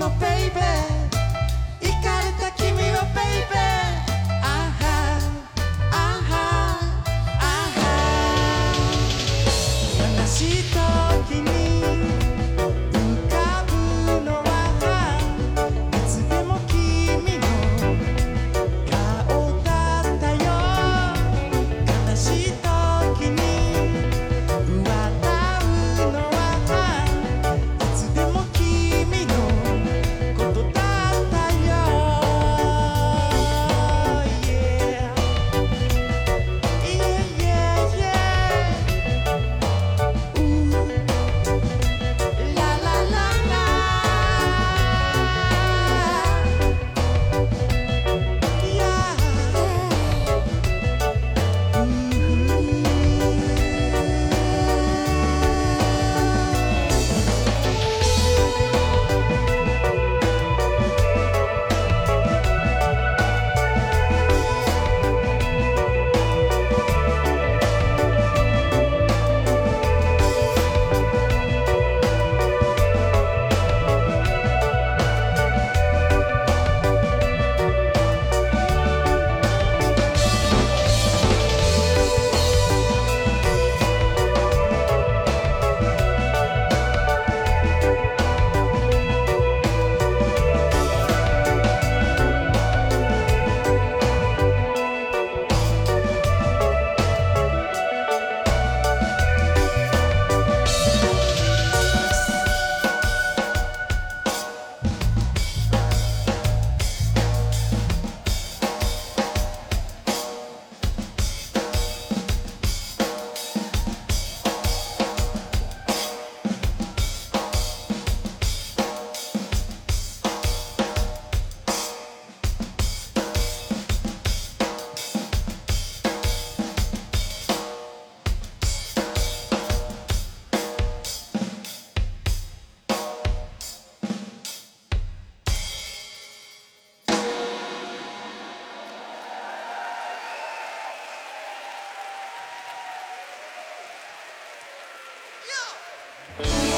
my baby. Bye.